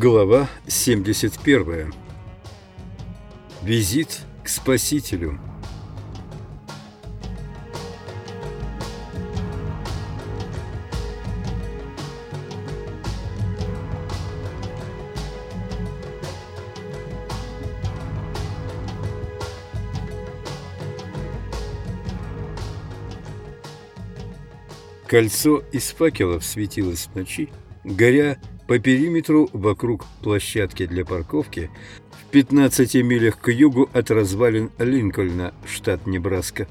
Глава 71. Визит к Спасителю. Кольцо из факелов светилось в ночи, горя по периметру вокруг площадки для парковки в 15 милях к югу от развалин Линкольна, штат Небраска.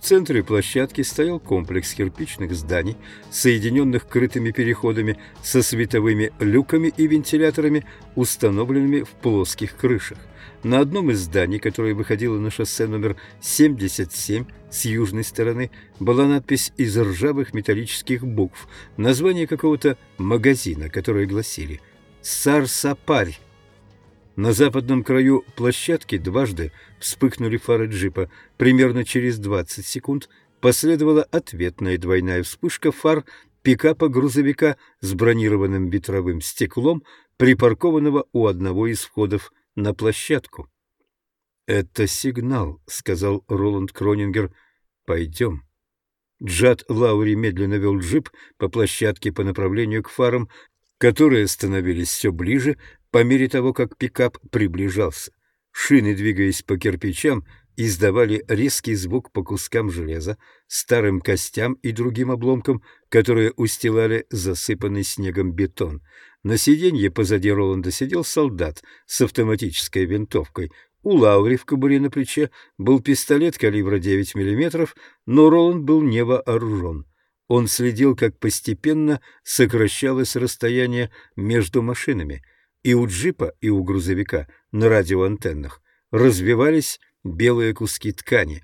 В центре площадки стоял комплекс кирпичных зданий, соединенных крытыми переходами со световыми люками и вентиляторами, установленными в плоских крышах. На одном из зданий, которое выходило на шоссе номер 77 с южной стороны, была надпись из ржавых металлических букв, название какого-то магазина, которые гласили «Сарсапарь». На западном краю площадки дважды вспыхнули фары джипа. Примерно через 20 секунд последовала ответная двойная вспышка фар пикапа-грузовика с бронированным ветровым стеклом, припаркованного у одного из входов на площадку. «Это сигнал», — сказал Роланд Кронингер. «Пойдем». Джад Лаури медленно вел джип по площадке по направлению к фарам, которые становились все ближе по мере того, как пикап приближался. Шины, двигаясь по кирпичам, издавали резкий звук по кускам железа, старым костям и другим обломкам, которые устилали засыпанный снегом бетон. На сиденье позади Роланда сидел солдат с автоматической винтовкой. У Лаури в кобуре на плече был пистолет калибра 9 мм, но Роланд был не вооружен. Он следил, как постепенно сокращалось расстояние между машинами. И у джипа, и у грузовика на радиоантеннах развивались белые куски ткани.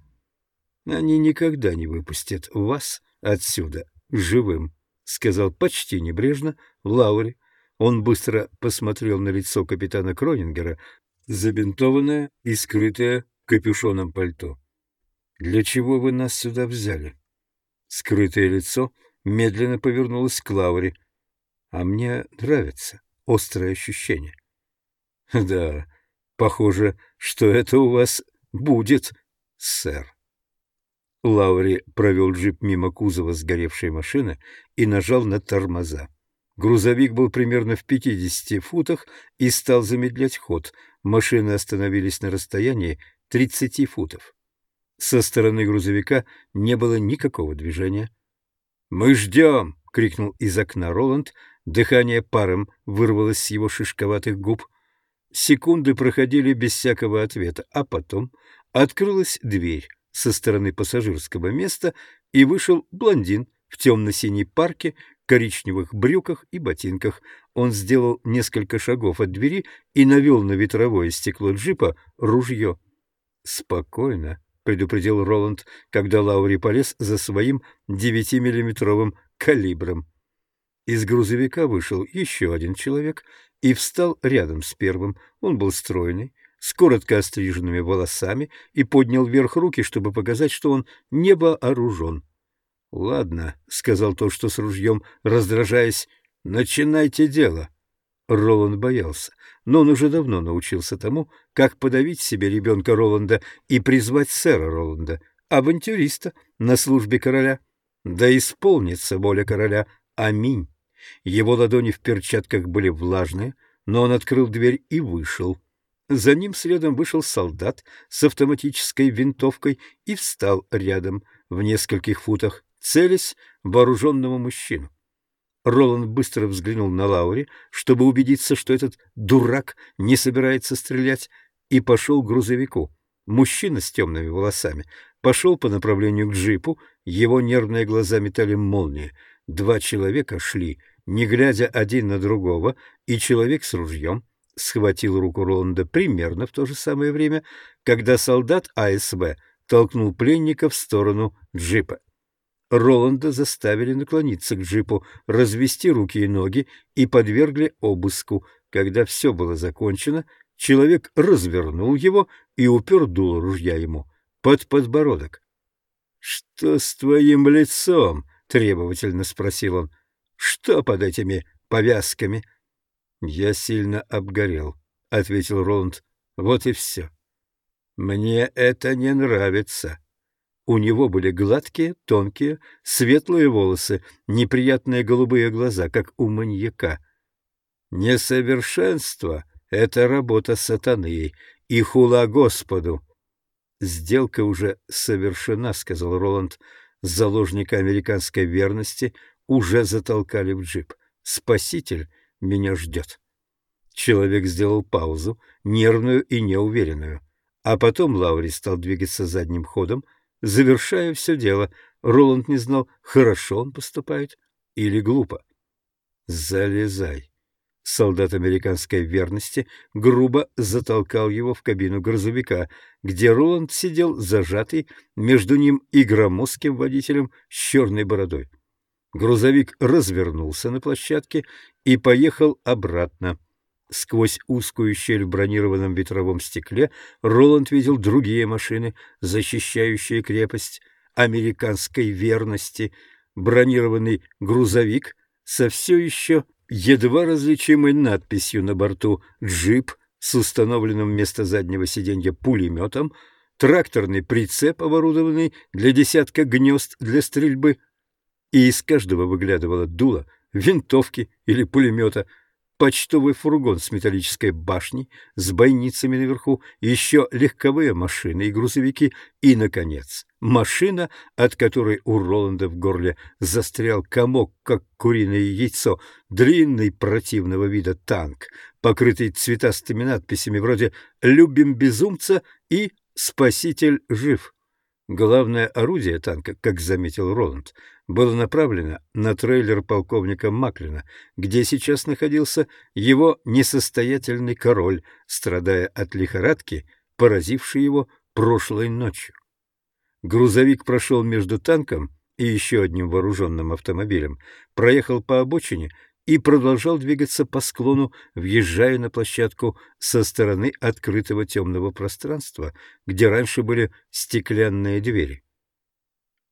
«Они никогда не выпустят вас отсюда живым», — сказал почти небрежно Лаури. Он быстро посмотрел на лицо капитана Кронингера, забинтованное и скрытое капюшоном пальто. «Для чего вы нас сюда взяли?» Скрытое лицо медленно повернулось к Лауре. «А мне нравится острое ощущение». «Да, похоже, что это у вас будет, сэр». Лаури провел джип мимо кузова сгоревшей машины и нажал на тормоза. Грузовик был примерно в 50 футах и стал замедлять ход. Машины остановились на расстоянии 30 футов. Со стороны грузовика не было никакого движения. «Мы ждем!» — крикнул из окна Роланд. Дыхание паром вырвалось с его шишковатых губ. Секунды проходили без всякого ответа, а потом открылась дверь со стороны пассажирского места, и вышел блондин в темно-синей парке коричневых брюках и ботинках. Он сделал несколько шагов от двери и навел на ветровое стекло джипа ружье. «Спокойно», — предупредил Роланд, когда Лаури полез за своим девятимиллиметровым калибром. Из грузовика вышел еще один человек и встал рядом с первым. Он был стройный, с коротко остриженными волосами и поднял вверх руки, чтобы показать, что он не вооружен. «Ладно», — сказал тот, что с ружьем, раздражаясь, — «начинайте дело». Роланд боялся, но он уже давно научился тому, как подавить себе ребенка Роланда и призвать сэра Роланда, авантюриста на службе короля. Да исполнится воля короля. Аминь. Его ладони в перчатках были влажные, но он открыл дверь и вышел. За ним следом вышел солдат с автоматической винтовкой и встал рядом в нескольких футах целясь вооруженного мужчину. Роланд быстро взглянул на Лаури, чтобы убедиться, что этот дурак не собирается стрелять, и пошел к грузовику. Мужчина с темными волосами пошел по направлению к джипу, его нервные глаза метали молнии. Два человека шли, не глядя один на другого, и человек с ружьем схватил руку Роланда примерно в то же самое время, когда солдат АСВ толкнул пленника в сторону джипа. Роланда заставили наклониться к джипу, развести руки и ноги и подвергли обыску. Когда все было закончено, человек развернул его и упер дуло ружья ему под подбородок. — Что с твоим лицом? — требовательно спросил он. — Что под этими повязками? — «Я сильно обгорел», — ответил Роланд. «Вот и все». «Мне это не нравится». У него были гладкие, тонкие, светлые волосы, неприятные голубые глаза, как у маньяка. «Несовершенство — это работа сатаны, и хула Господу». «Сделка уже совершена», — сказал Роланд. «Заложника американской верности уже затолкали в джип. Спаситель меня ждет». Человек сделал паузу, нервную и неуверенную. А потом Лаури стал двигаться задним ходом, завершая все дело. Роланд не знал, хорошо он поступает или глупо. «Залезай». Солдат американской верности грубо затолкал его в кабину грузовика, где Роланд сидел зажатый между ним и громоздким водителем с черной бородой. Грузовик развернулся на площадке и поехал обратно. Сквозь узкую щель в бронированном ветровом стекле Роланд видел другие машины, защищающие крепость американской верности, бронированный грузовик со все еще едва различимой надписью на борту «Джип» с установленным вместо заднего сиденья пулеметом, тракторный прицеп, оборудованный для десятка гнезд для стрельбы, и из каждого выглядывало дуло винтовки или пулемета — почтовый фургон с металлической башней, с бойницами наверху, еще легковые машины и грузовики, и, наконец, машина, от которой у Роланда в горле застрял комок, как куриное яйцо, длинный противного вида танк, покрытый цветастыми надписями вроде «Любим безумца» и «Спаситель жив». Главное орудие танка, как заметил Роланд, было направлено на трейлер полковника Маклина, где сейчас находился его несостоятельный король, страдая от лихорадки, поразившей его прошлой ночью. Грузовик прошел между танком и еще одним вооруженным автомобилем, проехал по обочине и продолжал двигаться по склону, въезжая на площадку со стороны открытого темного пространства, где раньше были стеклянные двери.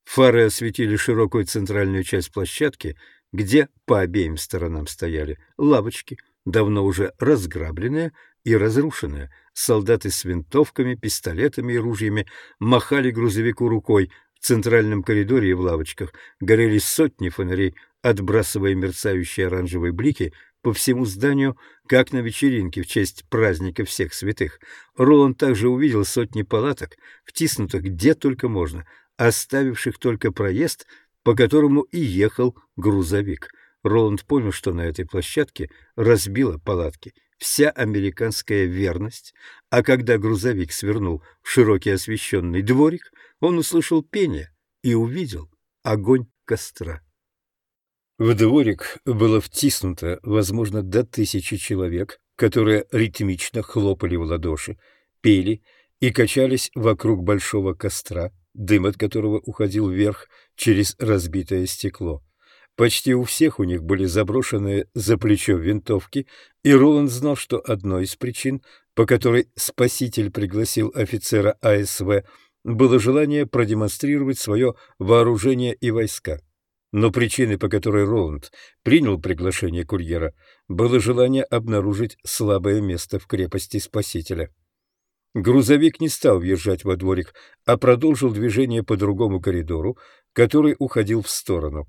Фары осветили широкую центральную часть площадки, где по обеим сторонам стояли лавочки, давно уже разграбленные и разрушенные. Солдаты с винтовками, пистолетами и ружьями махали грузовику рукой. В центральном коридоре и в лавочках горели сотни фонарей, отбрасывая мерцающие оранжевые блики по всему зданию, как на вечеринке в честь праздника всех святых. Роланд также увидел сотни палаток, втиснутых где только можно, оставивших только проезд, по которому и ехал грузовик. Роланд понял, что на этой площадке разбила палатки вся американская верность, а когда грузовик свернул в широкий освещенный дворик, он услышал пение и увидел огонь костра. В дворик было втиснуто, возможно, до тысячи человек, которые ритмично хлопали в ладоши, пели и качались вокруг большого костра, дым от которого уходил вверх через разбитое стекло. Почти у всех у них были заброшенные за плечо винтовки, и Роланд знал, что одной из причин, по которой спаситель пригласил офицера АСВ, было желание продемонстрировать свое вооружение и войска. Но причиной, по которой Роланд принял приглашение курьера, было желание обнаружить слабое место в крепости Спасителя. Грузовик не стал въезжать во дворик, а продолжил движение по другому коридору, который уходил в сторону.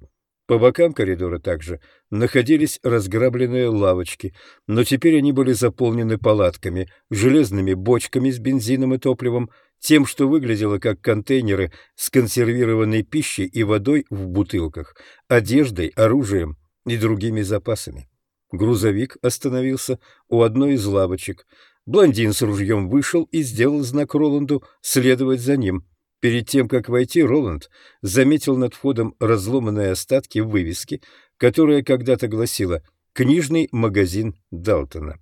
По бокам коридора также находились разграбленные лавочки, но теперь они были заполнены палатками, железными бочками с бензином и топливом, тем, что выглядело как контейнеры с консервированной пищей и водой в бутылках, одеждой, оружием и другими запасами. Грузовик остановился у одной из лавочек. Блондин с ружьем вышел и сделал знак Роланду следовать за ним. Перед тем, как войти, Роланд заметил над входом разломанные остатки вывески, которая когда-то гласила «Книжный магазин Далтона».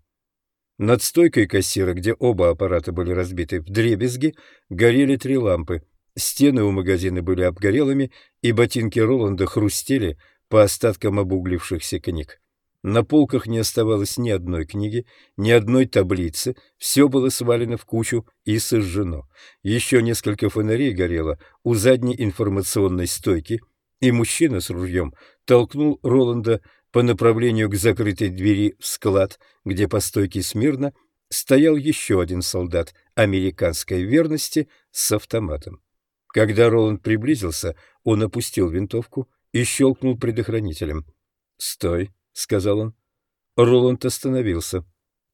Над стойкой кассира, где оба аппарата были разбиты в дребезги, горели три лампы. Стены у магазина были обгорелыми, и ботинки Роланда хрустели по остаткам обуглившихся книг. На полках не оставалось ни одной книги, ни одной таблицы, все было свалено в кучу и сожжено. Еще несколько фонарей горело у задней информационной стойки, и мужчина с ружьем толкнул Роланда по направлению к закрытой двери в склад, где по стойке смирно стоял еще один солдат американской верности с автоматом. Когда Роланд приблизился, он опустил винтовку и щелкнул предохранителем. «Стой», — сказал он. Роланд остановился.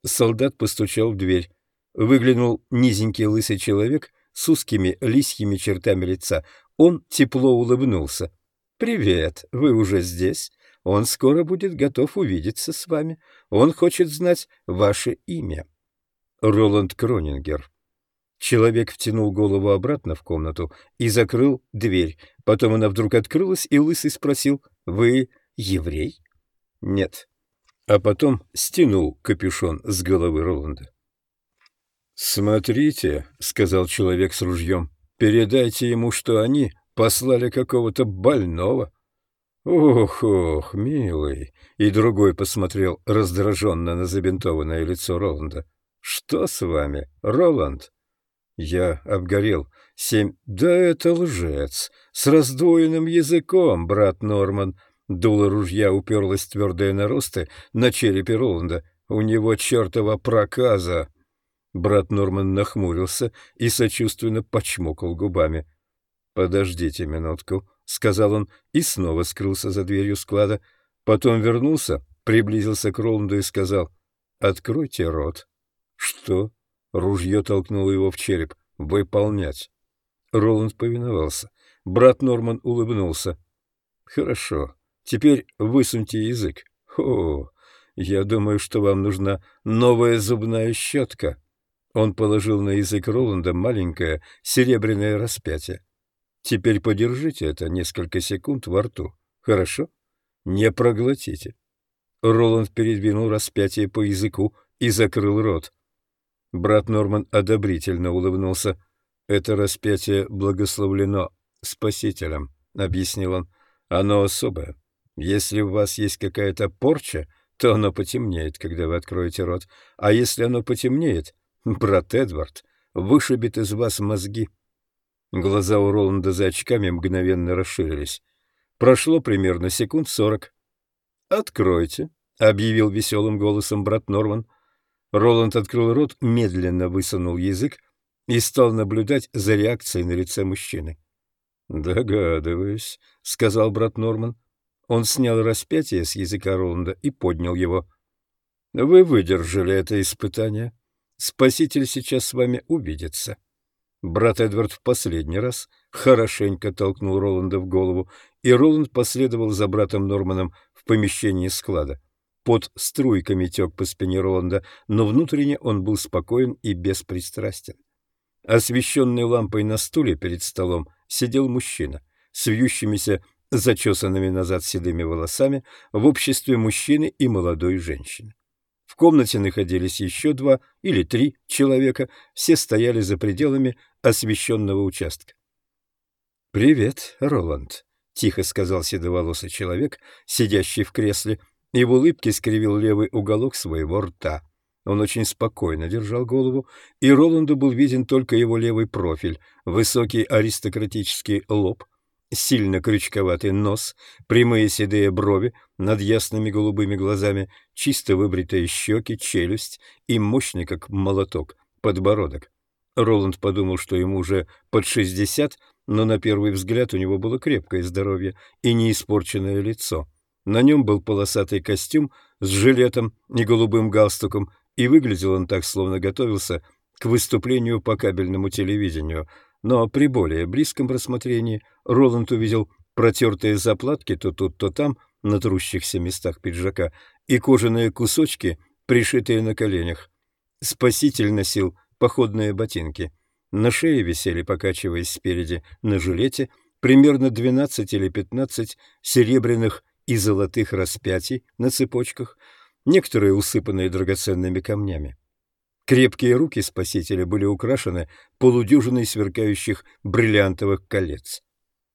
Солдат постучал в дверь. Выглянул низенький лысый человек с узкими лисьими чертами лица. Он тепло улыбнулся. «Привет, вы уже здесь? Он скоро будет готов увидеться с вами. Он хочет знать ваше имя». Роланд Кронингер. Человек втянул голову обратно в комнату и закрыл дверь. Потом она вдруг открылась, и Лысый спросил, «Вы еврей?» «Нет». А потом стянул капюшон с головы Роланда. «Смотрите», — сказал человек с ружьем, — «передайте ему, что они послали какого-то больного». «Ох, ох, милый!» И другой посмотрел раздраженно на забинтованное лицо Роланда. «Что с вами, Роланд?» Я обгорел. Семь... Да это лжец! С раздвоенным языком, брат Норман. Дуло ружья уперлось твердые наросты на черепе Роланда. У него чертова проказа. Брат Норман нахмурился и сочувственно почмокал губами. «Подождите минутку», — сказал он и снова скрылся за дверью склада. Потом вернулся, приблизился к Роланду и сказал «Откройте рот». «Что?» — ружье толкнуло его в череп. «Выполнять». Роланд повиновался. Брат Норман улыбнулся. «Хорошо. Теперь высуньте язык. О, я думаю, что вам нужна новая зубная щетка». Он положил на язык Роланда маленькое серебряное распятие. «Теперь подержите это несколько секунд во рту. Хорошо? Не проглотите». Роланд передвинул распятие по языку и закрыл рот. Брат Норман одобрительно улыбнулся. «Это распятие благословлено Спасителем», — объяснил он. «Оно особое. Если у вас есть какая-то порча, то оно потемнеет, когда вы откроете рот. А если оно потемнеет, брат Эдвард вышибет из вас мозги». Глаза у Роланда за очками мгновенно расширились. Прошло примерно секунд сорок. «Откройте», — объявил веселым голосом брат Норман. Роланд открыл рот, медленно высунул язык и стал наблюдать за реакцией на лице мужчины. «Догадываюсь», — сказал брат Норман. Он снял распятие с языка Роланда и поднял его. «Вы выдержали это испытание. Спаситель сейчас с вами увидится». Брат Эдвард в последний раз хорошенько толкнул Роланда в голову, и Роланд последовал за братом Норманом в помещение склада. Под струйками тек по спине Роланда, но внутренне он был спокоен и беспристрастен. Освещенный лампой на стуле перед столом сидел мужчина с вьющимися, зачесанными назад седыми волосами в обществе мужчины и молодой женщины. В комнате находились еще два или три человека, все стояли за пределами освещенного участка. «Привет, Роланд», — тихо сказал седоволосый человек, сидящий в кресле, и в улыбке скривил левый уголок своего рта. Он очень спокойно держал голову, и Роланду был виден только его левый профиль, высокий аристократический лоб, сильно крючковатый нос, прямые седые брови над ясными голубыми глазами, чисто выбритые щеки, челюсть и мощный, как молоток, подбородок. Роланд подумал, что ему уже под шестьдесят, но на первый взгляд у него было крепкое здоровье и неиспорченное лицо. На нем был полосатый костюм с жилетом и голубым галстуком, и выглядел он так, словно готовился к выступлению по кабельному телевидению. Но при более близком рассмотрении Роланд увидел протертые заплатки то тут, то там, на трущихся местах пиджака, и кожаные кусочки, пришитые на коленях. Спаситель носил походные ботинки. На шее висели, покачиваясь спереди, на жилете, примерно 12 или 15 серебряных и золотых распятий на цепочках, некоторые усыпанные драгоценными камнями. Крепкие руки спасителя были украшены полудюжиной сверкающих бриллиантовых колец.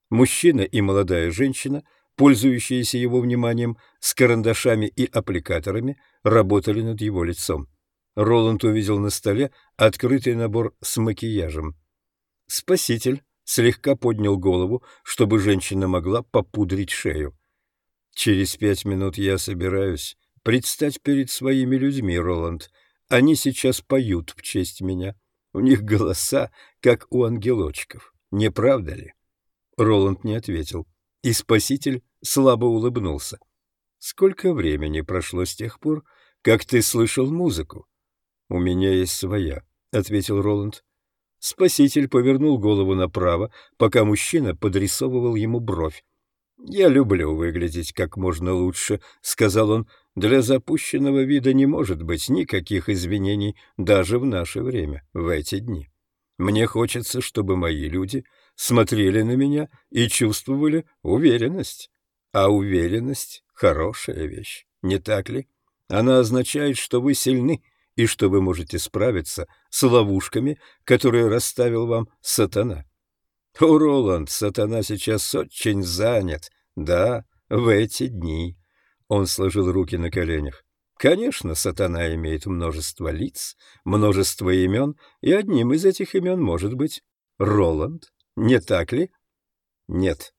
Мужчина и молодая женщина, пользующиеся его вниманием, с карандашами и аппликаторами, работали над его лицом. Роланд увидел на столе открытый набор с макияжем. Спаситель слегка поднял голову, чтобы женщина могла попудрить шею. Через пять минут я собираюсь предстать перед своими людьми, Роланд. Они сейчас поют в честь меня. У них голоса, как у ангелочков. Не правда ли? Роланд не ответил, и спаситель слабо улыбнулся. Сколько времени прошло с тех пор, как ты слышал музыку? У меня есть своя, ответил Роланд. Спаситель повернул голову направо, пока мужчина подрисовывал ему бровь. «Я люблю выглядеть как можно лучше», — сказал он. «Для запущенного вида не может быть никаких извинений даже в наше время, в эти дни. Мне хочется, чтобы мои люди смотрели на меня и чувствовали уверенность. А уверенность — хорошая вещь, не так ли? Она означает, что вы сильны и что вы можете справиться с ловушками, которые расставил вам сатана. О, Роланд, сатана сейчас очень занят. Да, в эти дни. Он сложил руки на коленях. Конечно, сатана имеет множество лиц, множество имен, и одним из этих имен может быть Роланд. Не так ли? Нет.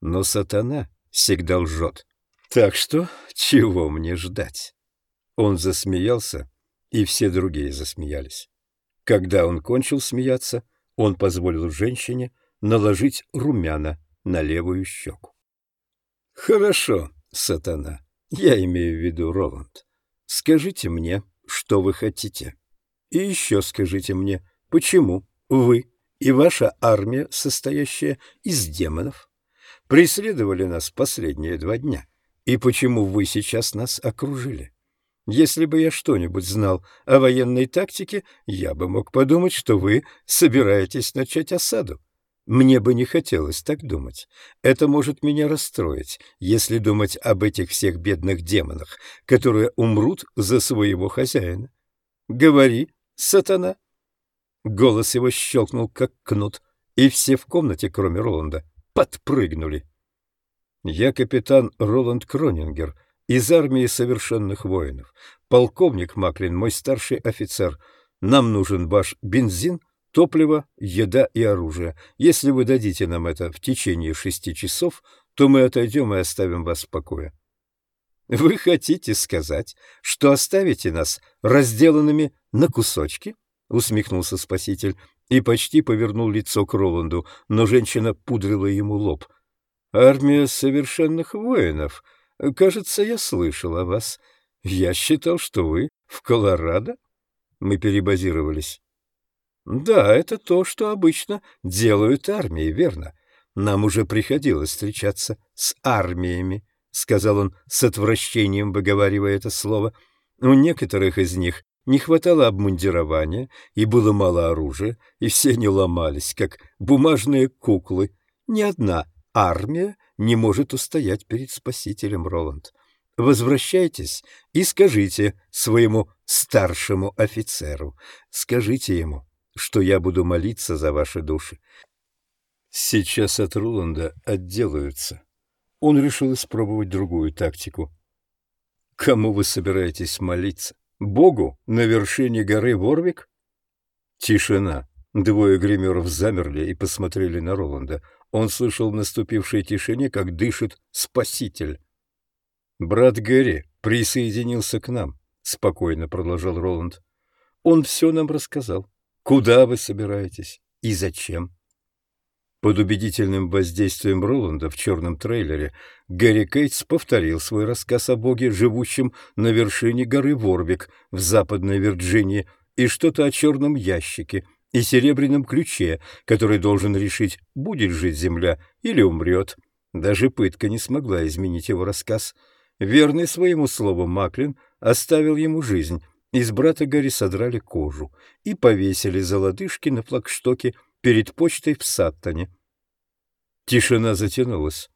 Но сатана всегда лжет. Так что чего мне ждать? Он засмеялся, и все другие засмеялись. Когда он кончил смеяться, он позволил женщине наложить румяна на левую щеку. «Хорошо, сатана, я имею в виду Роланд. Скажите мне, что вы хотите. И еще скажите мне, почему вы и ваша армия, состоящая из демонов, преследовали нас последние два дня, и почему вы сейчас нас окружили? Если бы я что-нибудь знал о военной тактике, я бы мог подумать, что вы собираетесь начать осаду. Мне бы не хотелось так думать. Это может меня расстроить, если думать об этих всех бедных демонах, которые умрут за своего хозяина. Говори, сатана. Голос его щелкнул, как кнут, и все в комнате, кроме Роланда, подпрыгнули. Я капитан Роланд Кронингер — из армии совершенных воинов. Полковник Маклин, мой старший офицер. Нам нужен ваш бензин, топливо, еда и оружие. Если вы дадите нам это в течение шести часов, то мы отойдем и оставим вас в покое. Вы хотите сказать, что оставите нас разделанными на кусочки? усмехнулся спаситель и почти повернул лицо к Роланду, но женщина пудрила ему лоб. Армия совершенных воинов, Кажется, я слышал о вас. Я считал, что вы в Колорадо. Мы перебазировались. Да, это то, что обычно делают армии, верно? Нам уже приходилось встречаться с армиями, сказал он с отвращением, выговаривая это слово. У некоторых из них не хватало обмундирования, и было мало оружия, и все они ломались, как бумажные куклы. Ни одна армия не может устоять перед спасителем, Роланд. Возвращайтесь и скажите своему старшему офицеру, скажите ему, что я буду молиться за ваши души. Сейчас от Роланда отделаются. Он решил испробовать другую тактику. Кому вы собираетесь молиться? Богу на вершине горы Ворвик? Тишина. Двое гримеров замерли и посмотрели на Роланда. Он слышал в наступившей тишине, как дышит Спаситель. «Брат Гэри присоединился к нам», — спокойно продолжал Роланд. «Он все нам рассказал. Куда вы собираетесь и зачем?» Под убедительным воздействием Роланда в черном трейлере Гэри Кейтс повторил свой рассказ о Боге, живущем на вершине горы Ворвик в Западной Вирджинии, и что-то о черном ящике, и серебряном ключе, который должен решить, будет жить земля или умрет. Даже пытка не смогла изменить его рассказ. Верный своему слову Маклин оставил ему жизнь. Из брата Гарри содрали кожу и повесили за лодыжки на флагштоке перед почтой в Саттоне. Тишина затянулась.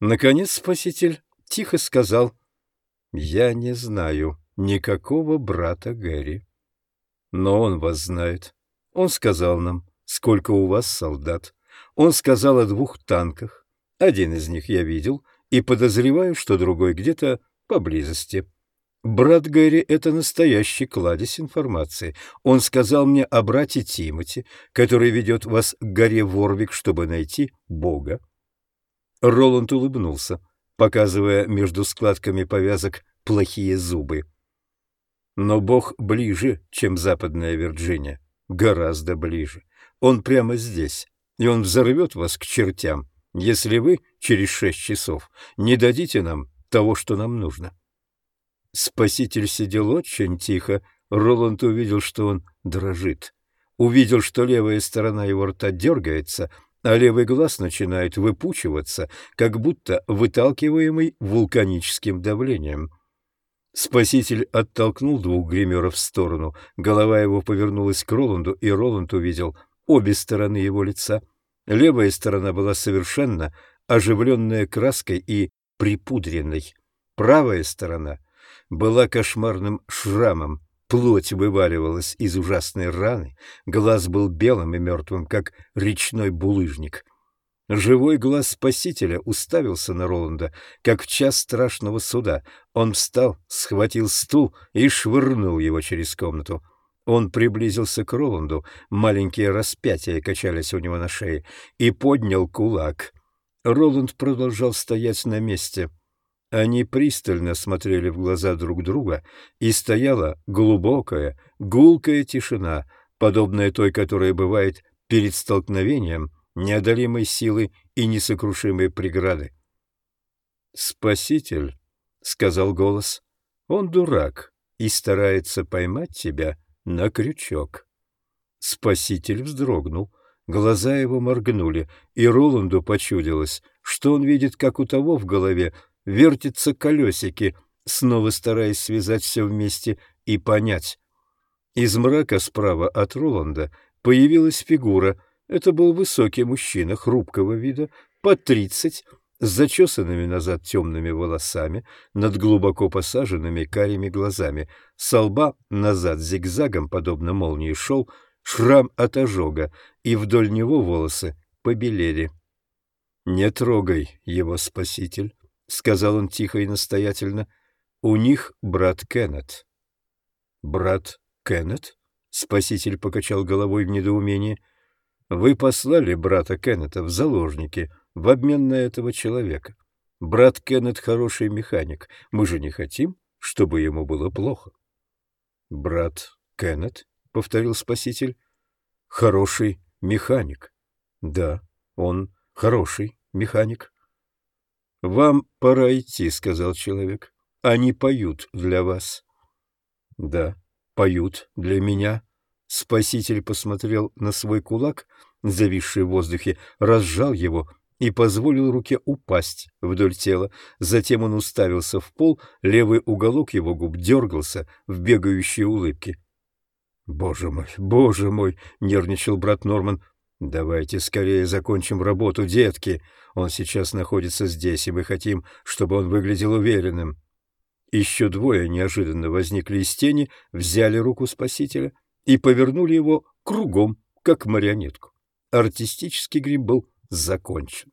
Наконец спаситель тихо сказал, «Я не знаю никакого брата Гэри, но он вас знает». Он сказал нам, сколько у вас солдат. Он сказал о двух танках. Один из них я видел и подозреваю, что другой где-то поблизости. Брат Гэри — это настоящий кладезь информации. Он сказал мне о брате Тимоти, который ведет вас к горе Ворвик, чтобы найти Бога. Роланд улыбнулся. показывая между складками повязок плохие зубы. Но Бог ближе, чем Западная Вирджиния, гораздо ближе. Он прямо здесь, и он взорвет вас к чертям, если вы через шесть часов не дадите нам того, что нам нужно. Спаситель сидел очень тихо. Роланд увидел, что он дрожит. Увидел, что левая сторона его рта дергается, а левый глаз начинает выпучиваться, как будто выталкиваемый вулканическим давлением. Спаситель оттолкнул двух гримеров в сторону. Голова его повернулась к Роланду, и Роланд увидел обе стороны его лица. Левая сторона была совершенно оживленная краской и припудренной. Правая сторона была кошмарным шрамом, плоть вываливалась из ужасной раны, глаз был белым и мертвым, как речной булыжник. Живой глаз Спасителя уставился на Роланда, как в час страшного суда. Он встал, схватил стул и швырнул его через комнату. Он приблизился к Роланду, маленькие распятия качались у него на шее, и поднял кулак. Роланд продолжал стоять на месте. Они пристально смотрели в глаза друг друга, и стояла глубокая, гулкая тишина, подобная той, которая бывает перед столкновением неодолимой силы и несокрушимой преграды. «Спаситель», — сказал голос, — «он дурак и старается поймать тебя на крючок». Спаситель вздрогнул, глаза его моргнули, и Роланду почудилось, что он видит, как у того в голове вертятся колесики, снова стараясь связать все вместе и понять. Из мрака справа от Роланда появилась фигура — это был высокий мужчина хрупкого вида, под тридцать, с зачесанными назад темными волосами, над глубоко посаженными карими глазами. Со лба назад зигзагом, подобно молнии, шел шрам от ожога, и вдоль него волосы побелели. «Не трогай его, спаситель», — сказал он тихо и настоятельно. «У них брат Кеннет». «Брат Кеннет?» — спаситель покачал головой в недоумении. Вы послали брата Кеннета в заложники в обмен на этого человека. Брат Кеннет хороший механик. Мы же не хотим, чтобы ему было плохо. Брат Кеннет, повторил спаситель. Хороший механик. Да, он хороший механик. Вам пора идти, сказал человек. Они поют для вас. Да, поют для меня, Спаситель посмотрел на свой кулак, зависший в воздухе, разжал его и позволил руке упасть вдоль тела. Затем он уставился в пол, левый уголок его губ дергался в бегающей улыбке. «Боже мой, боже мой!» — нервничал брат Норман. «Давайте скорее закончим работу, детки. Он сейчас находится здесь, и мы хотим, чтобы он выглядел уверенным». Еще двое неожиданно возникли из тени, взяли руку спасителя — и повернули его кругом, как марионетку. Артистический грим был закончен.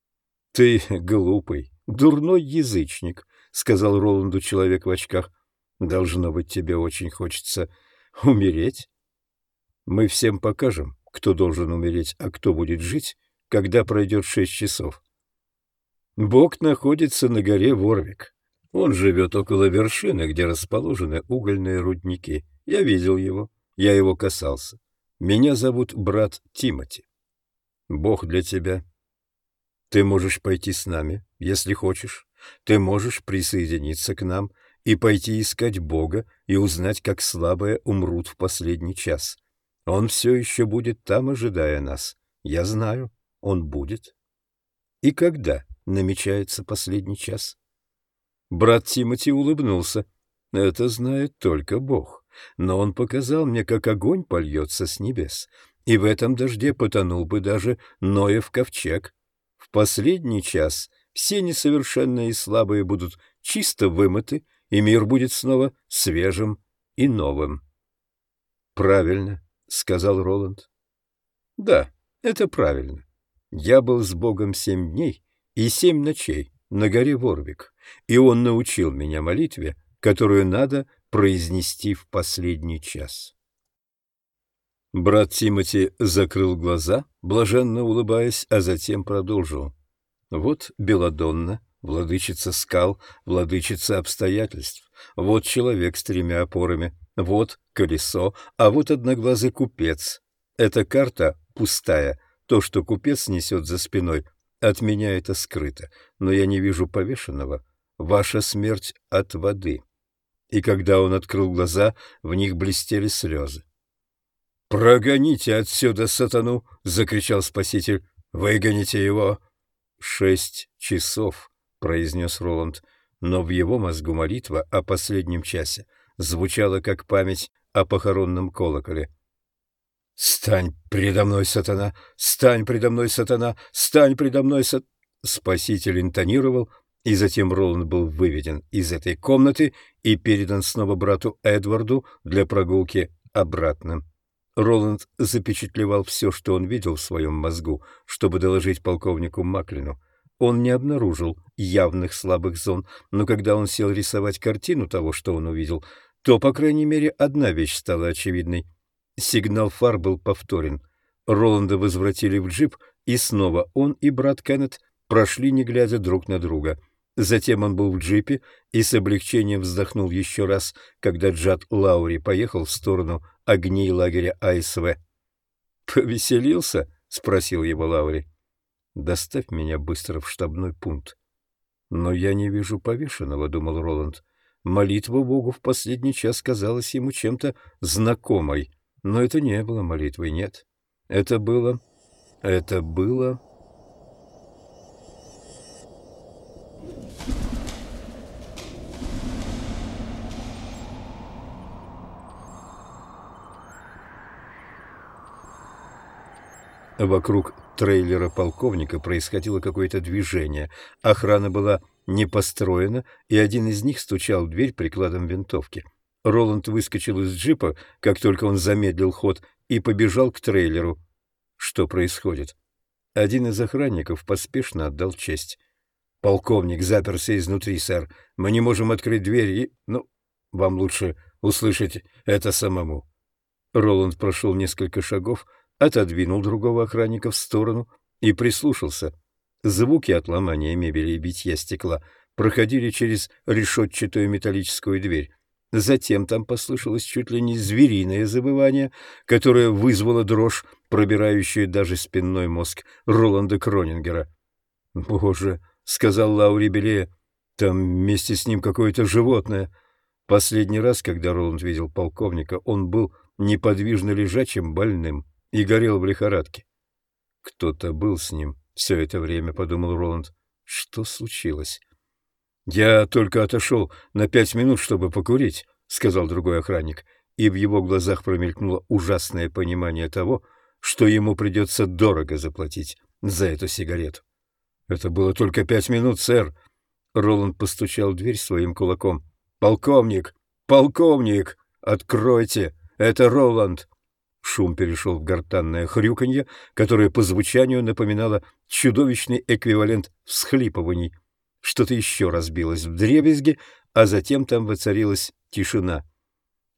— Ты глупый, дурной язычник, — сказал Роланду человек в очках. — Должно быть, тебе очень хочется умереть. Мы всем покажем, кто должен умереть, а кто будет жить, когда пройдет шесть часов. Бог находится на горе Ворвик. Он живет около вершины, где расположены угольные рудники. Я видел его. Я его касался. Меня зовут брат Тимати. Бог для тебя. Ты можешь пойти с нами, если хочешь. Ты можешь присоединиться к нам и пойти искать Бога и узнать, как слабые умрут в последний час. Он все еще будет там, ожидая нас. Я знаю, он будет. И когда намечается последний час? Брат Тимати улыбнулся. Это знает только Бог но он показал мне, как огонь польется с небес, и в этом дожде потонул бы даже Ноев ковчег. В последний час все несовершенные и слабые будут чисто вымыты, и мир будет снова свежим и новым. «Правильно», — сказал Роланд. «Да, это правильно. Я был с Богом семь дней и семь ночей на горе Ворвик, и он научил меня молитве, которую надо произнести в последний час. Брат Тимати закрыл глаза, блаженно улыбаясь, а затем продолжил. Вот Беладонна владычица скал, владычица обстоятельств. Вот человек с тремя опорами, вот колесо, а вот одноглазый купец. Эта карта пустая, то, что купец несет за спиной, от меня это скрыто, но я не вижу повешенного. Ваша смерть от воды. И когда он открыл глаза, в них блестели слезы. «Прогоните отсюда сатану!» — закричал Спаситель. «Выгоните его!» «Шесть часов», — произнес Роланд, но в его мозгу молитва о последнем часе звучала как память о похоронном колоколе. «Стань предо мной, сатана! Стань предо мной, сатана! Стань предо мной, сат...» Спаситель интонировал, и затем Роланд был выведен из этой комнаты и передан снова брату Эдварду для прогулки обратно. Роланд запечатлевал все, что он видел в своем мозгу, чтобы доложить полковнику Маклину. Он не обнаружил явных слабых зон, но когда он сел рисовать картину того, что он увидел, то, по крайней мере, одна вещь стала очевидной — Сигнал фар был повторен. Роланда возвратили в джип, и снова он и брат Кеннет прошли, не глядя друг на друга. Затем он был в джипе и с облегчением вздохнул еще раз, когда Джад Лаури поехал в сторону огней лагеря АСВ. «Повеселился?» — спросил его Лаури. «Доставь меня быстро в штабной пункт». «Но я не вижу повешенного», — думал Роланд. Молитва Богу в последний час казалась ему чем-то знакомой. Но это не было молитвой, нет. Это было... Это было... Вокруг трейлера полковника происходило какое-то движение. Охрана была не построена, и один из них стучал в дверь прикладом винтовки. Роланд выскочил из джипа, как только он замедлил ход, и побежал к трейлеру. Что происходит? Один из охранников поспешно отдал честь. «Полковник заперся изнутри, сэр. Мы не можем открыть дверь и... Ну, вам лучше услышать это самому». Роланд прошел несколько шагов, отодвинул другого охранника в сторону и прислушался. Звуки от ломания мебели и битья стекла проходили через решетчатую металлическую дверь. Затем там послышалось чуть ли не звериное забывание, которое вызвало дрожь, пробирающую даже спинной мозг Роланда Кронингера. «Боже!» — сказал Лаури Белея. «Там вместе с ним какое-то животное». Последний раз, когда Роланд видел полковника, он был неподвижно лежачим больным и горел в лихорадке. «Кто-то был с ним все это время», — подумал Роланд. «Что случилось?» «Я только отошел на пять минут, чтобы покурить», — сказал другой охранник, и в его глазах промелькнуло ужасное понимание того, что ему придется дорого заплатить за эту сигарету. «Это было только пять минут, сэр». Роланд постучал в дверь своим кулаком. «Полковник! Полковник! Откройте! Это Роланд!» Шум перешел в гортанное хрюканье, которое по звучанию напоминало чудовищный эквивалент всхлипываний. Что-то еще разбилось в дребезги, а затем там воцарилась тишина.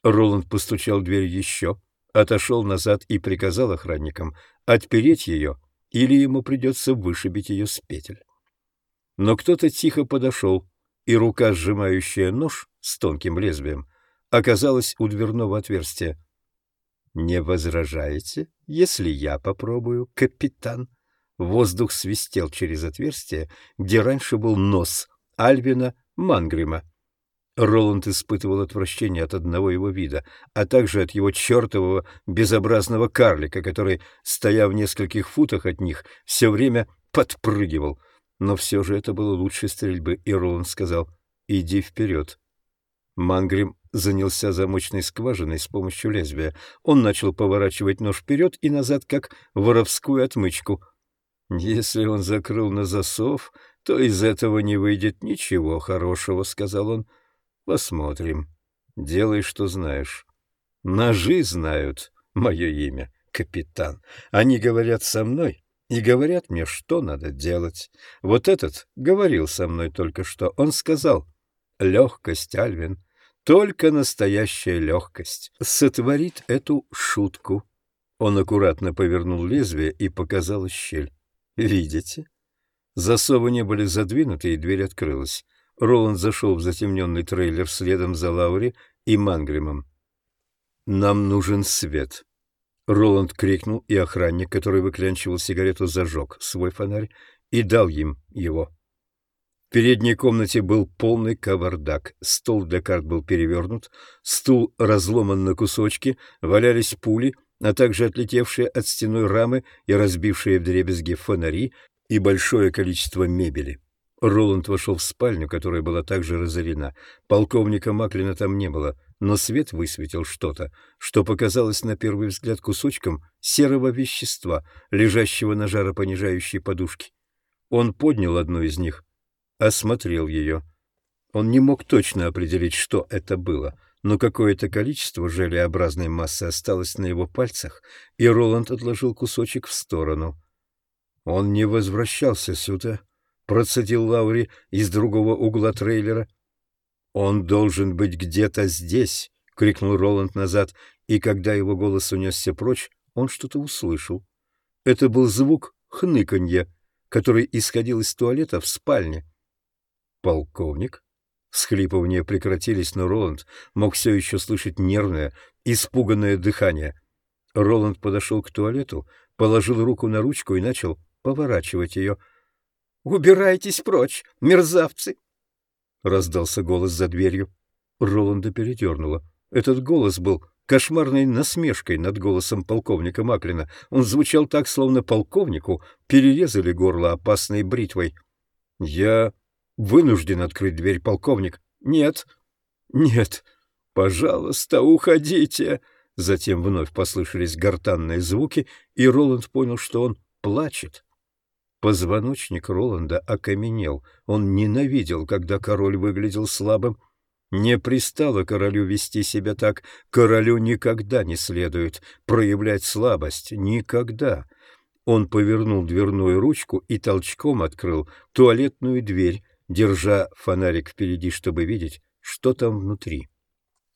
Роланд постучал в дверь еще, отошел назад и приказал охранникам отпереть ее, или ему придется вышибить ее с петель. Но кто-то тихо подошел, и рука, сжимающая нож с тонким лезвием, оказалась у дверного отверстия. «Не возражаете, если я попробую, капитан?» Воздух свистел через отверстие, где раньше был нос Альвина Мангрима. Роланд испытывал отвращение от одного его вида, а также от его чертового безобразного карлика, который, стоя в нескольких футах от них, все время подпрыгивал. Но все же это было лучше стрельбы, и Роланд сказал «Иди вперед». Мангрим занялся замочной скважиной с помощью лезвия. Он начал поворачивать нож вперед и назад, как воровскую отмычку — «Если он закрыл на засов, то из этого не выйдет ничего хорошего», — сказал он. «Посмотрим. Делай, что знаешь. Ножи знают мое имя, капитан. Они говорят со мной и говорят мне, что надо делать. Вот этот говорил со мной только что. Он сказал, легкость, Альвин, только настоящая легкость сотворит эту шутку». Он аккуратно повернул лезвие и показал щель. Видите? Засовы не были задвинуты, и дверь открылась. Роланд зашел в затемненный трейлер следом за Лаури и Мангримом. «Нам нужен свет!» Роланд крикнул, и охранник, который выклянчивал сигарету, зажег свой фонарь и дал им его. В передней комнате был полный кавардак. Стол для карт был перевернут, стул разломан на кусочки, валялись пули, а также отлетевшие от стеной рамы и разбившие вдребезги фонари и большое количество мебели. Роланд вошел в спальню, которая была также разорена. Полковника Маклина там не было, но свет высветил что-то, что показалось на первый взгляд кусочком серого вещества, лежащего на жаропонижающей подушке. Он поднял одну из них осмотрел ее. Он не мог точно определить, что это было, но какое-то количество желеобразной массы осталось на его пальцах, и Роланд отложил кусочек в сторону. «Он не возвращался сюда», — процедил Лаури из другого угла трейлера. «Он должен быть где-то здесь», — крикнул Роланд назад, и когда его голос унесся прочь, он что-то услышал. Это был звук хныканья, который исходил из туалета в спальне. «Полковник?» Схлипывания прекратились, но Роланд мог все еще слышать нервное, испуганное дыхание. Роланд подошел к туалету, положил руку на ручку и начал поворачивать ее. «Убирайтесь прочь, мерзавцы!» Раздался голос за дверью. Роланда передернуло. Этот голос был кошмарной насмешкой над голосом полковника Маклина. Он звучал так, словно полковнику перерезали горло опасной бритвой. «Я Вынужден открыть дверь, полковник. Нет. Нет. Пожалуйста, уходите. Затем вновь послышались гортанные звуки, и Роланд понял, что он плачет. Позвоночник Роланда окаменел. Он ненавидел, когда король выглядел слабым. Не пристало королю вести себя так. Королю никогда не следует проявлять слабость. Никогда. Он повернул дверную ручку и толчком открыл туалетную дверь, держа фонарик впереди, чтобы видеть, что там внутри.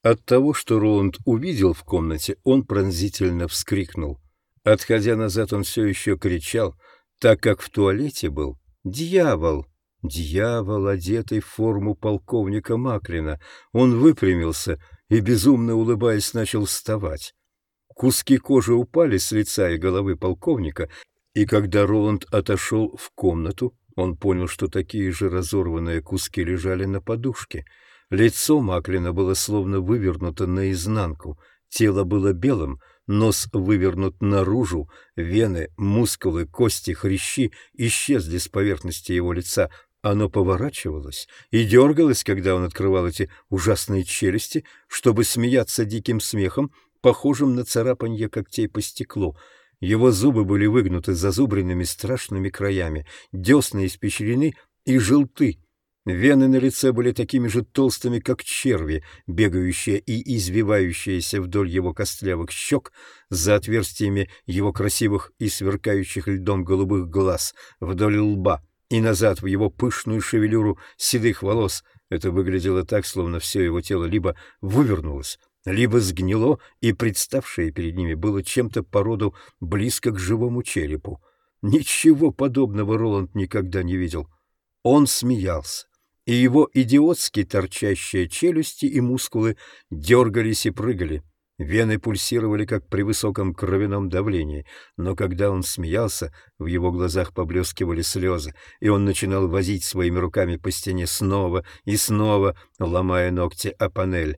От того, что Роланд увидел в комнате, он пронзительно вскрикнул. Отходя назад, он все еще кричал, так как в туалете был дьявол. Дьявол, одетый в форму полковника Маклина. Он выпрямился и, безумно улыбаясь, начал вставать. Куски кожи упали с лица и головы полковника, и когда Роланд отошел в комнату, он понял, что такие же разорванные куски лежали на подушке. Лицо Маклина было словно вывернуто наизнанку, тело было белым, нос вывернут наружу, вены, мускулы, кости, хрящи исчезли с поверхности его лица, оно поворачивалось и дергалось, когда он открывал эти ужасные челюсти, чтобы смеяться диким смехом, похожим на царапанье когтей по стеклу — его зубы были выгнуты зазубренными страшными краями, десны испещрены и желты. Вены на лице были такими же толстыми, как черви, бегающие и извивающиеся вдоль его костлявых щек, за отверстиями его красивых и сверкающих льдом голубых глаз, вдоль лба и назад в его пышную шевелюру седых волос. Это выглядело так, словно все его тело либо вывернулось, либо сгнило, и представшее перед ними было чем-то по роду близко к живому черепу. Ничего подобного Роланд никогда не видел. Он смеялся, и его идиотски торчащие челюсти и мускулы дергались и прыгали. Вены пульсировали, как при высоком кровяном давлении, но когда он смеялся, в его глазах поблескивали слезы, и он начинал возить своими руками по стене снова и снова, ломая ногти о панель.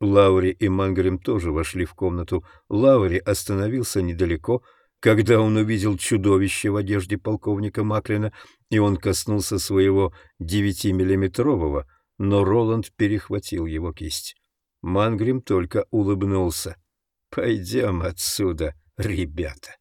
Лаури и Мангрим тоже вошли в комнату. Лаури остановился недалеко, когда он увидел чудовище в одежде полковника Маклина, и он коснулся своего девятимиллиметрового, но Роланд перехватил его кисть. Мангрим только улыбнулся. «Пойдем отсюда, ребята».